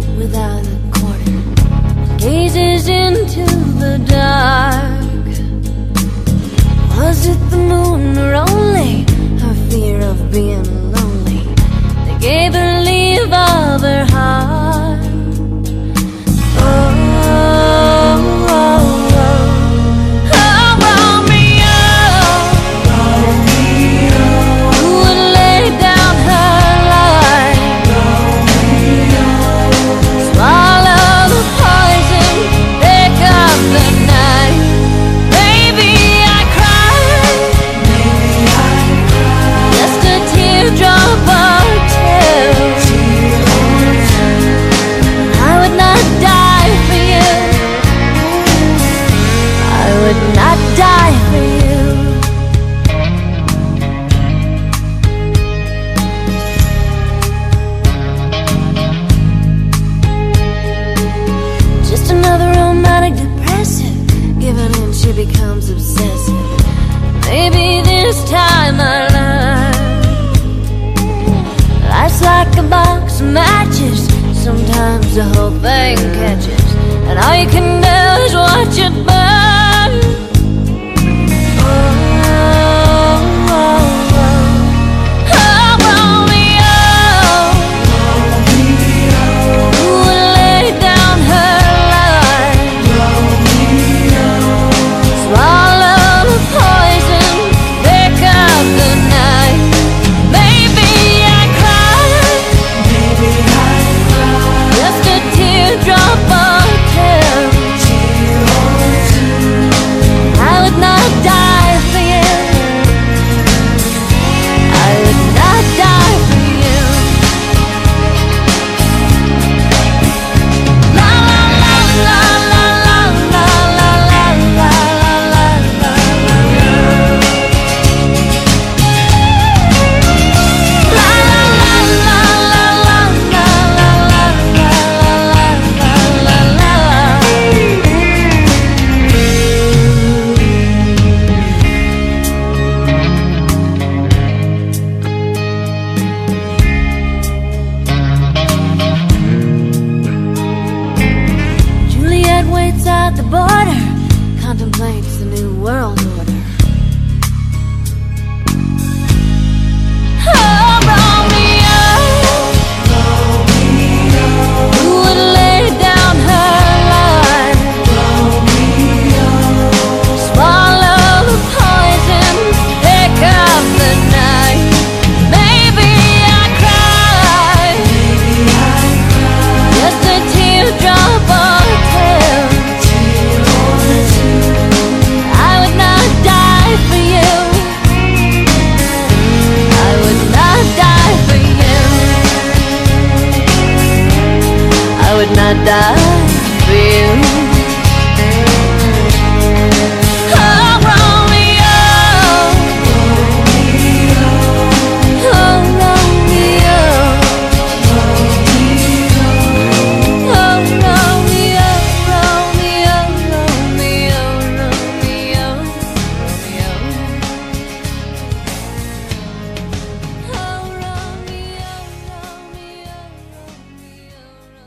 street without a corner gazes into the dark. Was it the moon or only her fear of being lonely They gave her? sometimes the whole thing catches, and all you can do is watch it burn. makes the new world order. not die